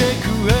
てく